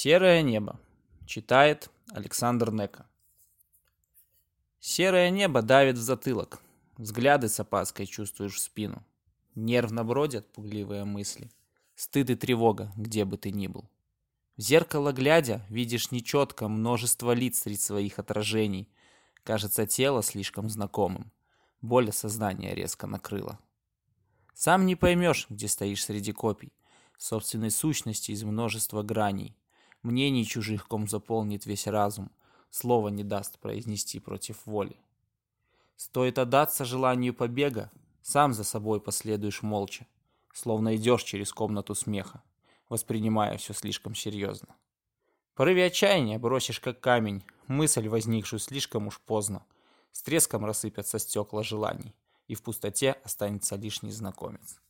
Серое небо. Читает Александр Нека. Серое небо давит в затылок. Взгляды с опаской чувствуешь в спину. Нервно бродят пугливые мысли. Стыд и тревога, где бы ты ни был. В зеркало глядя, видишь нечетко множество лиц среди своих отражений. Кажется, тело слишком знакомым. Боль осознания резко накрыла. Сам не поймешь, где стоишь среди копий, собственной сущности из множества граней. Мнений чужих ком заполнит весь разум, слова не даст произнести против воли. Стоит отдаться желанию побега, сам за собой последуешь молча, словно идешь через комнату смеха, воспринимая все слишком серьезно. В порыве отчаяния бросишь как камень, мысль, возникшую слишком уж поздно, с треском рассыпятся стекла желаний, и в пустоте останется лишь незнакомец.